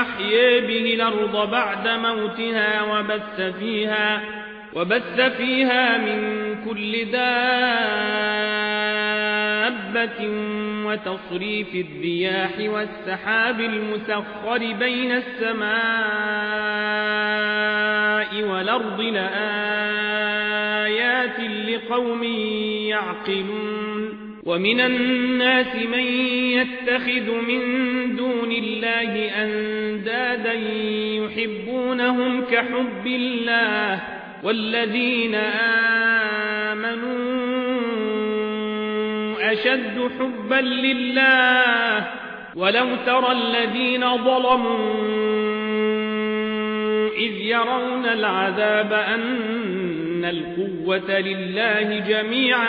أحيي به الأرض بعد موتها وبث فيها, وبث فيها من كل دابة وتصريف الرياح والسحاب المسخر بين السماء والأرض لآيات لقوم يعقلون. ومن الناس من يتخذ من دون الله أندادا يحبونهم كحب الله والذين آمنوا أشد حبا لله ولو ترى الذين ظلموا إذ يرون العذاب أن القوة لله جميعا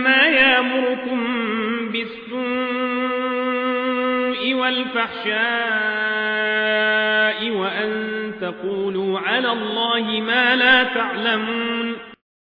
إنما يأمركم بالسوء والفحشاء وأن تقولوا على الله ما لا تعلمون